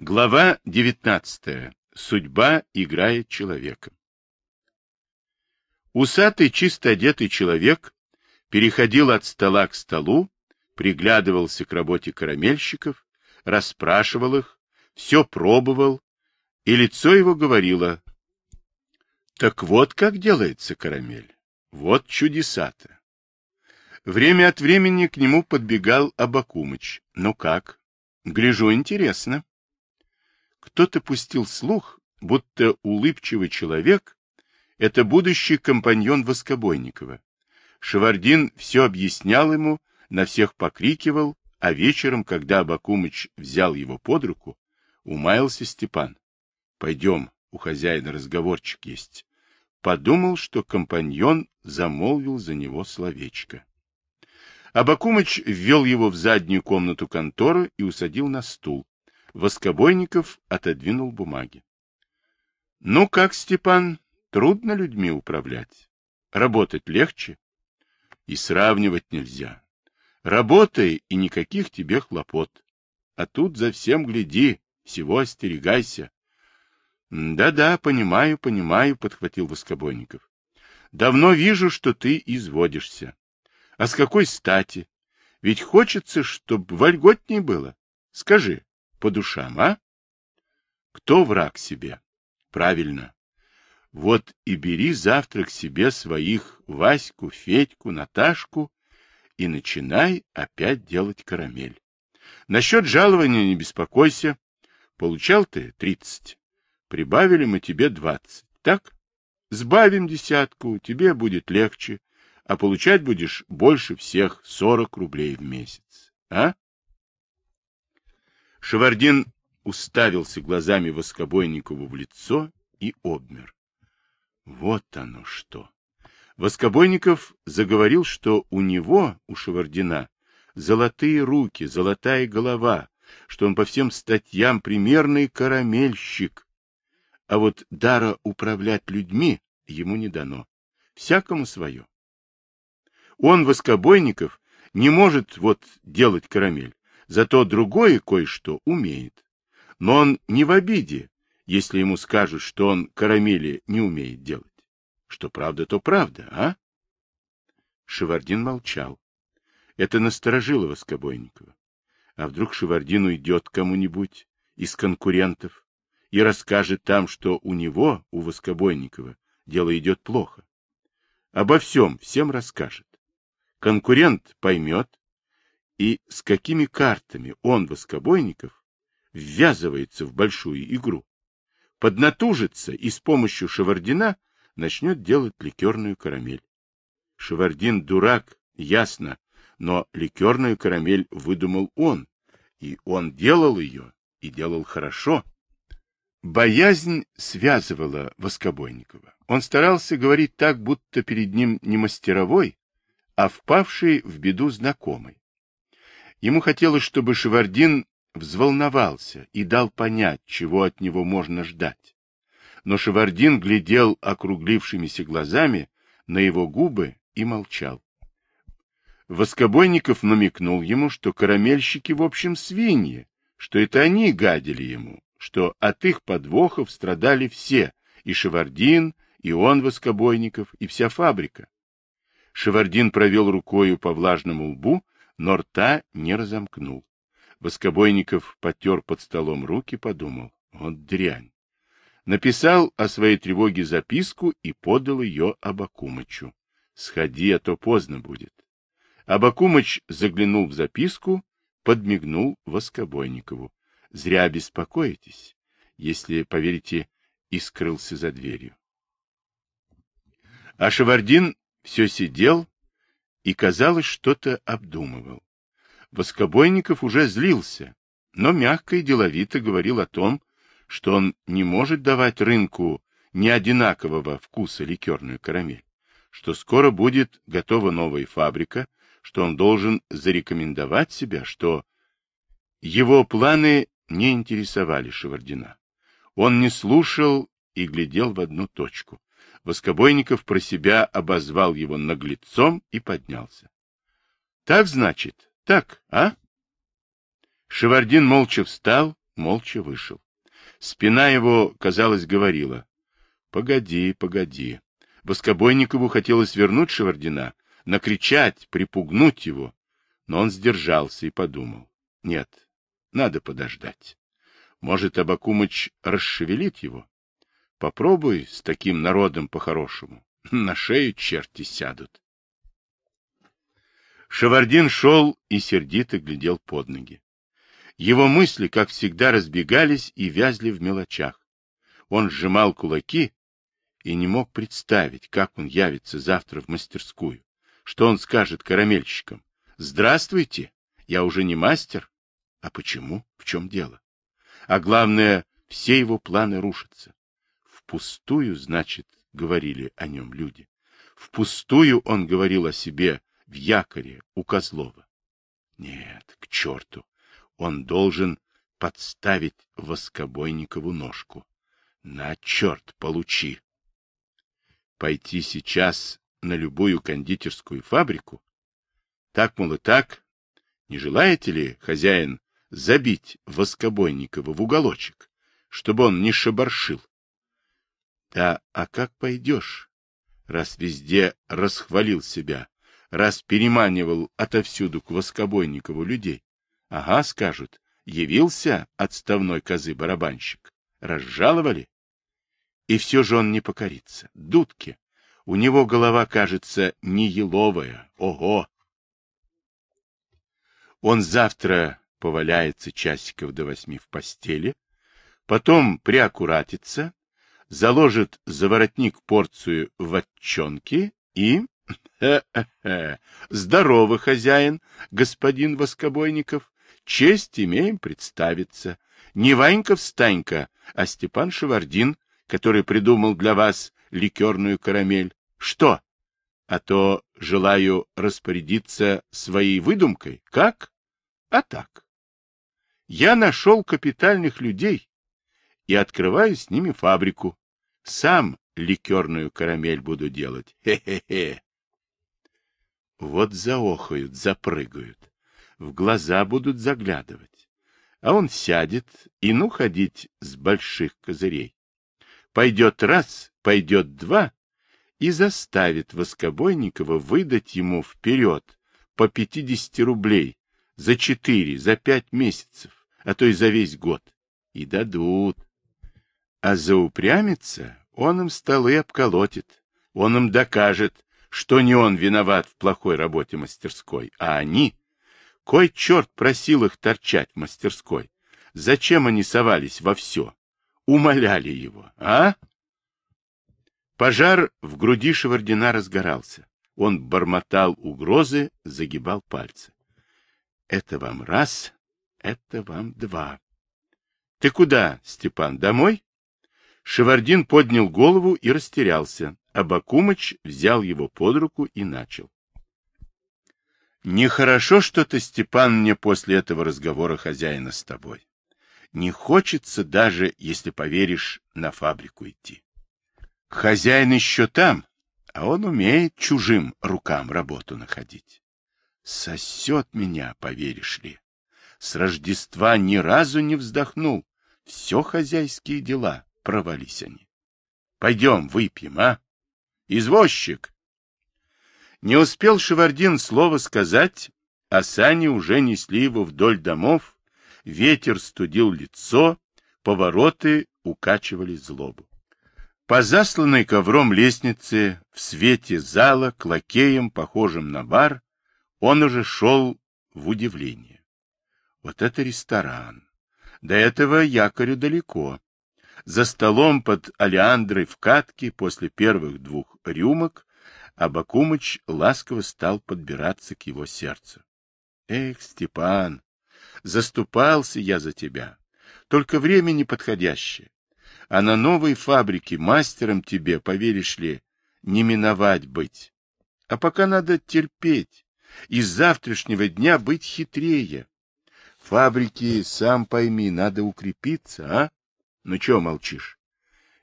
Глава 19. Судьба играет человека. Усатый, чисто одетый человек переходил от стола к столу, приглядывался к работе карамельщиков, расспрашивал их, все пробовал, и лицо его говорило, «Так вот как делается карамель, вот чудеса-то». Время от времени к нему подбегал Абакумыч. «Ну как? Гляжу, интересно». Кто-то пустил слух, будто улыбчивый человек — это будущий компаньон Воскобойникова. Шевардин все объяснял ему, на всех покрикивал, а вечером, когда Абакумыч взял его под руку, умаялся Степан. — Пойдем, у хозяина разговорчик есть. Подумал, что компаньон замолвил за него словечко. Абакумыч ввел его в заднюю комнату конторы и усадил на стул. Воскобойников отодвинул бумаги. — Ну как, Степан, трудно людьми управлять? Работать легче? И сравнивать нельзя. Работай, и никаких тебе хлопот. А тут за всем гляди, всего остерегайся. Да — Да-да, понимаю, понимаю, — подхватил Воскобойников. — Давно вижу, что ты изводишься. А с какой стати? Ведь хочется, чтобы вольготней было. Скажи, по душам, а? Кто враг себе? Правильно. Вот и бери завтра к себе своих Ваську, Федьку, Наташку и начинай опять делать карамель. Насчет жалования не беспокойся. Получал ты тридцать. Прибавили мы тебе двадцать. Так? Сбавим десятку, тебе будет легче, а получать будешь больше всех сорок рублей в месяц. А? Шевардин уставился глазами Воскобойникову в лицо и обмер. Вот оно что! Воскобойников заговорил, что у него, у Шевардина, золотые руки, золотая голова, что он по всем статьям примерный карамельщик. А вот дара управлять людьми ему не дано. Всякому свое. Он, Воскобойников, не может вот делать карамель, Зато другое кое-что умеет. Но он не в обиде, если ему скажут, что он карамели не умеет делать. Что правда, то правда, а? Шевардин молчал. Это насторожило Воскобойникова. А вдруг Шевардин уйдет кому-нибудь из конкурентов и расскажет там, что у него, у Воскобойникова, дело идет плохо. Обо всем, всем расскажет. Конкурент поймет, и с какими картами он, Воскобойников, ввязывается в большую игру. Поднатужится и с помощью Шевардина начнет делать ликерную карамель. Шевардин дурак, ясно, но ликерную карамель выдумал он, и он делал ее, и делал хорошо. Боязнь связывала Воскобойникова. Он старался говорить так, будто перед ним не мастеровой, а впавший в беду знакомый. Ему хотелось, чтобы Шевардин взволновался и дал понять, чего от него можно ждать. Но Шевардин глядел округлившимися глазами на его губы и молчал. Воскобойников намекнул ему, что карамельщики в общем свиньи, что это они гадили ему, что от их подвохов страдали все, и Шевардин, и он, Воскобойников, и вся фабрика. Шевардин провел рукою по влажному лбу но рта не разомкнул. Воскобойников потер под столом руки, подумал, вот дрянь. Написал о своей тревоге записку и подал ее Абакумычу. Сходи, а то поздно будет. Абакумыч заглянул в записку, подмигнул Воскобойникову. Зря беспокоитесь, если поверите, и скрылся за дверью. А Шевардин все сидел, и, казалось, что-то обдумывал. Воскобойников уже злился, но мягко и деловито говорил о том, что он не может давать рынку неодинакового вкуса ликерную карамель, что скоро будет готова новая фабрика, что он должен зарекомендовать себя, что его планы не интересовали Шевардина. Он не слушал и глядел в одну точку. Воскобойников про себя обозвал его наглецом и поднялся. — Так, значит, так, а? Шевардин молча встал, молча вышел. Спина его, казалось, говорила. Погоди, погоди. Воскобойникову хотелось вернуть Шевардина, накричать, припугнуть его. Но он сдержался и подумал. Нет, надо подождать. Может, Абакумыч расшевелит его? Попробуй с таким народом по-хорошему. На шею черти сядут. Шевардин шел и сердито глядел под ноги. Его мысли, как всегда, разбегались и вязли в мелочах. Он сжимал кулаки и не мог представить, как он явится завтра в мастерскую. Что он скажет карамельщикам? «Здравствуйте, я уже не мастер». А почему? В чем дело? А главное, все его планы рушатся. Впустую, значит, говорили о нем люди. Впустую он говорил о себе в якоре у Козлова. Нет, к черту. Он должен подставить Воскобойникову ножку. На черт, получи. Пойти сейчас на любую кондитерскую фабрику? Так, мол, и так. Не желаете ли, хозяин, забить Воскобойникова в уголочек, чтобы он не шебаршил? Да, а как пойдешь, раз везде расхвалил себя, раз переманивал отовсюду к Воскобойникову людей? Ага, скажут, явился отставной козы-барабанщик. Разжаловали? И все же он не покорится. Дудки. У него голова, кажется, не еловая. Ого! Он завтра поваляется часиков до восьми в постели, потом приаккуратится, заложит за воротник порцию ватчонки и... Здорово, хозяин, господин Воскобойников. Честь имеем представиться. Не Ванька-встанька, а Степан Шевардин, который придумал для вас ликерную карамель. Что? А то желаю распорядиться своей выдумкой. Как? А так. Я нашел капитальных людей и открываю с ними фабрику. Сам ликерную карамель буду делать. Хе-хе-хе. Вот заохают, запрыгают, в глаза будут заглядывать. А он сядет и ну ходить с больших козырей. Пойдет раз, пойдет два и заставит Воскобойникова выдать ему вперед по 50 рублей за четыре, за пять месяцев, а то и за весь год. И дадут. А заупрямится, он им столы обколотит, он им докажет, что не он виноват в плохой работе мастерской, а они. Кой черт просил их торчать в мастерской? Зачем они совались во все? Умоляли его, а? Пожар в груди Шевардина разгорался. Он бормотал угрозы, загибал пальцы. Это вам раз, это вам два. Ты куда, Степан, домой? Шевардин поднял голову и растерялся, а Бакумыч взял его под руку и начал. Нехорошо что-то, Степан, мне после этого разговора хозяина с тобой. Не хочется даже, если поверишь, на фабрику идти. Хозяин еще там, а он умеет чужим рукам работу находить. Сосет меня, поверишь ли. С Рождества ни разу не вздохнул. Все хозяйские дела, провались они. Пойдем, выпьем, а? Извозчик! Не успел Шевардин слово сказать, а сани уже несли его вдоль домов, ветер студил лицо, повороты укачивали злобу. По засланной ковром лестнице, в свете зала, к лакеям, похожим на бар, он уже шел в удивление. Вот это ресторан. До этого якорю далеко. За столом под алиандрой в катке после первых двух рюмок Абакумыч ласково стал подбираться к его сердцу. Эх, Степан, заступался я за тебя. Только время неподходящее. А на новой фабрике мастером тебе, поверишь ли, не миновать быть. А пока надо терпеть из завтрашнего дня быть хитрее. Фабрики, сам пойми, надо укрепиться, а? Ну чё молчишь?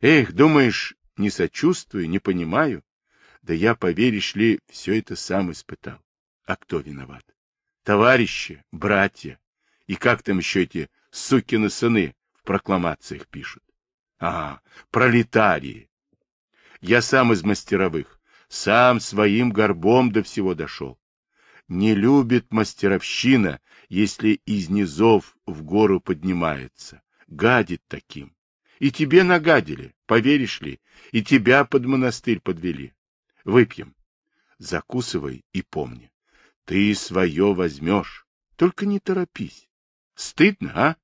Эх, думаешь, не сочувствую, не понимаю? Да я, поверишь ли, все это сам испытал. А кто виноват? Товарищи, братья. И как там еще эти сукины сыны в прокламациях пишут. А, пролетарии. Я сам из мастеровых, сам своим горбом до всего дошел. Не любит мастеровщина, если из низов в гору поднимается. Гадит таким. И тебе нагадили, поверишь ли, и тебя под монастырь подвели. Выпьем. Закусывай и помни. Ты свое возьмешь, только не торопись. Стыдно, а?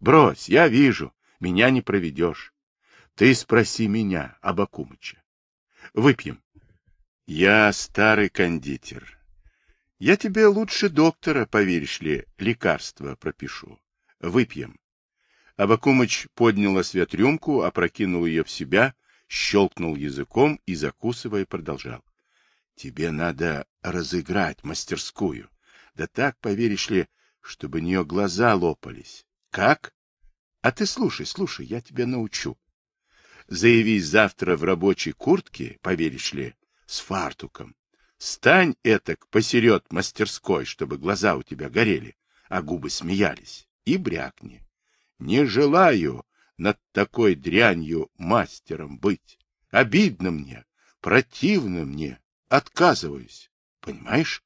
Брось, я вижу, меня не проведешь. Ты спроси меня, Абакумыча. Выпьем. Я старый кондитер. Я тебе лучше доктора, поверишь ли, лекарства пропишу. Выпьем. Абакумыч поднял освет рюмку, опрокинул ее в себя, щелкнул языком и, закусывая, продолжал. Тебе надо разыграть мастерскую. Да так, поверишь ли, чтобы у нее глаза лопались. Как? А ты слушай, слушай, я тебя научу. Заявись завтра в рабочей куртке, поверишь ли, с фартуком. Стань этак посеред мастерской, чтобы глаза у тебя горели, а губы смеялись, и брякни. Не желаю над такой дрянью мастером быть. Обидно мне, противно мне, отказываюсь. Понимаешь?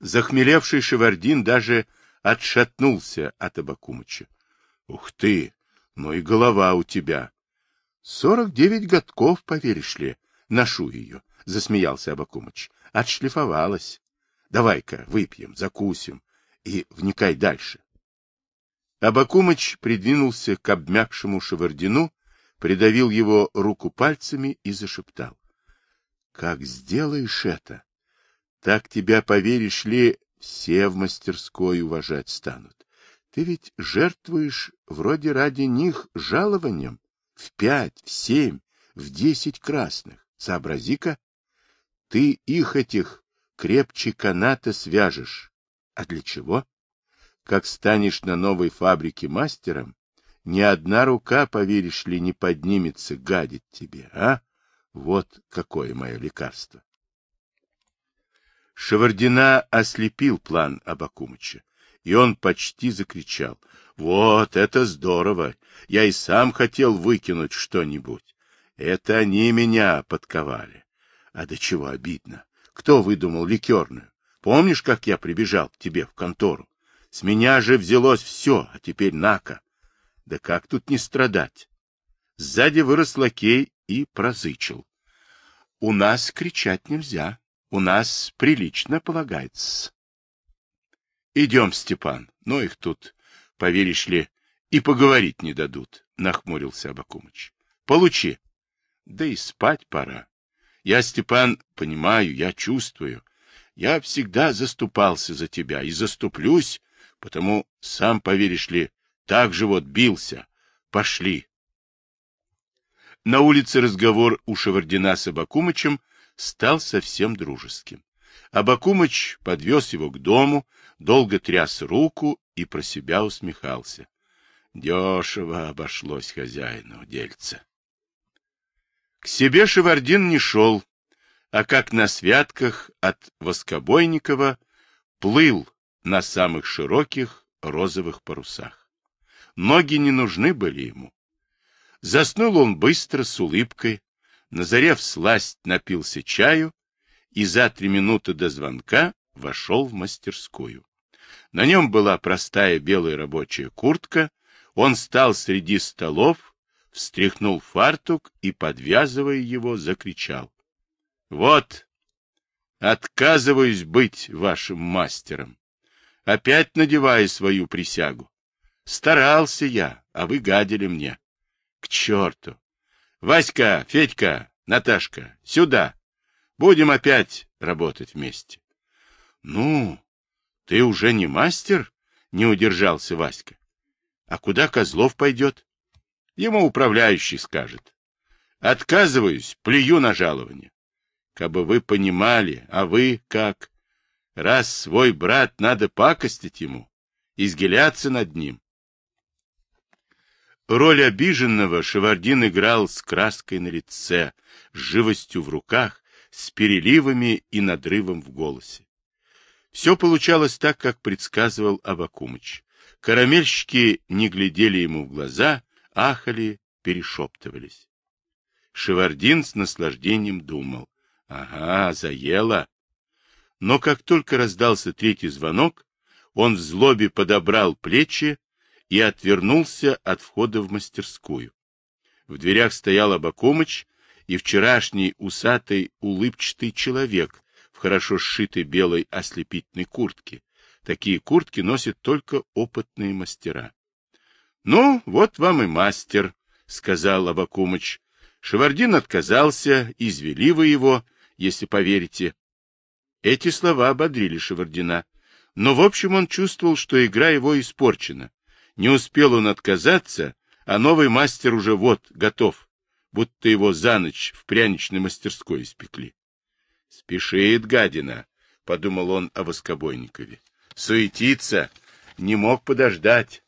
Захмелевший Шевардин даже отшатнулся от Абакумыча. — Ух ты! Ну и голова у тебя! — Сорок девять годков, поверишь ли, ношу ее, — засмеялся Абакумыч. — Отшлифовалась. Давай-ка выпьем, закусим и вникай дальше. Абакумыч придвинулся к обмякшему Шевардину, придавил его руку пальцами и зашептал. — Как сделаешь это, так тебя, поверишь ли, все в мастерской уважать станут. Ты ведь жертвуешь вроде ради них жалованием в пять, в семь, в десять красных. Сообрази-ка, ты их этих крепче каната свяжешь. А для чего? Как станешь на новой фабрике мастером, ни одна рука, поверишь ли, не поднимется гадить тебе, а? Вот какое мое лекарство. Шевардина ослепил план Абакумыча, и он почти закричал. Вот, это здорово! Я и сам хотел выкинуть что-нибудь. Это они меня подковали. А до чего обидно. Кто выдумал ликерную? Помнишь, как я прибежал к тебе в контору? С меня же взялось все, а теперь нака. Да как тут не страдать? Сзади вырос лакей и прозычил. У нас кричать нельзя, у нас прилично полагается. Идем, Степан, но их тут, поверишь ли, и поговорить не дадут, нахмурился Абакумыч. Получи. Да и спать пора. Я, Степан, понимаю, я чувствую. Я всегда заступался за тебя и заступлюсь, Потому, сам поверишь ли, так же вот бился. Пошли. На улице разговор у Шевардина с Абакумычем стал совсем дружеским. Абакумыч подвез его к дому, долго тряс руку и про себя усмехался. Дешево обошлось хозяину дельце. К себе Шевардин не шел, а как на святках от Воскобойникова плыл на самых широких розовых парусах. Ноги не нужны были ему. Заснул он быстро, с улыбкой, на заре всласть напился чаю и за три минуты до звонка вошел в мастерскую. На нем была простая белая рабочая куртка, он стал среди столов, встряхнул фартук и, подвязывая его, закричал. — Вот, отказываюсь быть вашим мастером опять надевая свою присягу. Старался я, а вы гадили мне. К черту! Васька, Федька, Наташка, сюда! Будем опять работать вместе. Ну, ты уже не мастер? Не удержался Васька. А куда Козлов пойдет? Ему управляющий скажет. Отказываюсь, плюю на жалование. Кабы вы понимали, а вы как? Раз свой брат, надо пакостить ему, изгиляться над ним. Роль обиженного Шевардин играл с краской на лице, с живостью в руках, с переливами и надрывом в голосе. Все получалось так, как предсказывал Абакумыч. Карамельщики не глядели ему в глаза, ахали, перешептывались. Шевардин с наслаждением думал. Ага, заело. Но как только раздался третий звонок, он в злобе подобрал плечи и отвернулся от входа в мастерскую. В дверях стоял Абакумыч и вчерашний усатый улыбчатый человек в хорошо сшитой белой ослепительной куртке. Такие куртки носят только опытные мастера. — Ну, вот вам и мастер, — сказал Абакумыч. Шевардин отказался, извели вы его, если поверите. Эти слова ободрили Шевардина. Но, в общем, он чувствовал, что игра его испорчена. Не успел он отказаться, а новый мастер уже вот, готов, будто его за ночь в пряничной мастерской испекли. «Спешит гадина», — подумал он о Воскобойникове. «Суетиться, не мог подождать.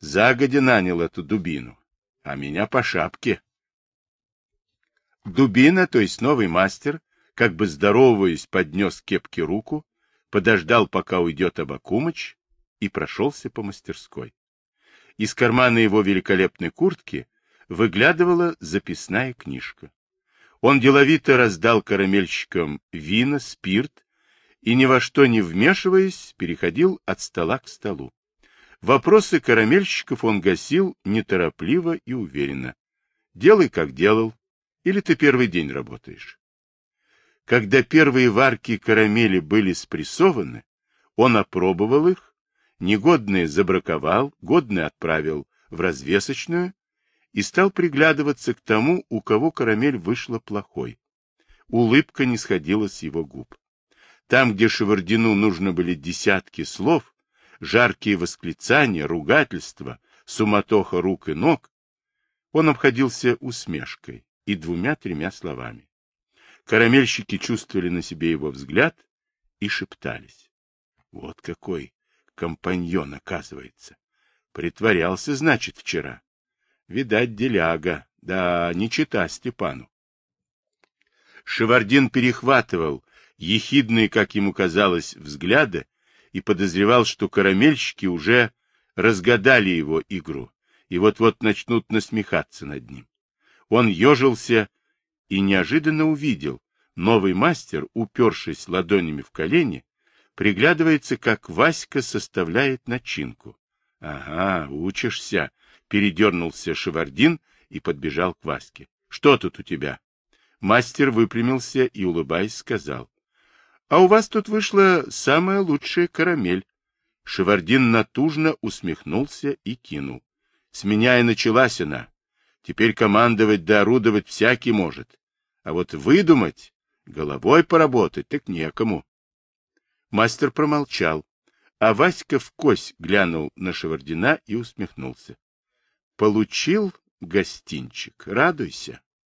Загодя нанял эту дубину, а меня по шапке». Дубина, то есть новый мастер, как бы здороваясь, поднес кепке руку, подождал, пока уйдет Абакумыч, и прошелся по мастерской. Из кармана его великолепной куртки выглядывала записная книжка. Он деловито раздал карамельщикам вина, спирт и, ни во что не вмешиваясь, переходил от стола к столу. Вопросы карамельщиков он гасил неторопливо и уверенно. Делай, как делал, или ты первый день работаешь. Когда первые варки карамели были спрессованы, он опробовал их, негодные забраковал, годные отправил в развесочную и стал приглядываться к тому, у кого карамель вышла плохой. Улыбка не сходила с его губ. Там, где Шевардину нужно были десятки слов, жаркие восклицания, ругательства, суматоха рук и ног, он обходился усмешкой и двумя-тремя словами. Карамельщики чувствовали на себе его взгляд и шептались. Вот какой компаньон, оказывается. Притворялся, значит, вчера. Видать, деляга. Да, не чита Степану. Шевардин перехватывал ехидные, как ему казалось, взгляды и подозревал, что карамельщики уже разгадали его игру и вот-вот начнут насмехаться над ним. Он ежился и неожиданно увидел. Новый мастер, упершись ладонями в колени, приглядывается, как Васька составляет начинку. — Ага, учишься, — передернулся Шевардин и подбежал к Ваське. — Что тут у тебя? Мастер выпрямился и, улыбаясь, сказал. — А у вас тут вышла самая лучшая карамель. Шевардин натужно усмехнулся и кинул. — С меня и началась она. Теперь командовать да орудовать всякий может. А вот выдумать, головой поработать, так некому. Мастер промолчал, а Васька в кость глянул на Шевардина и усмехнулся. Получил гостинчик, радуйся.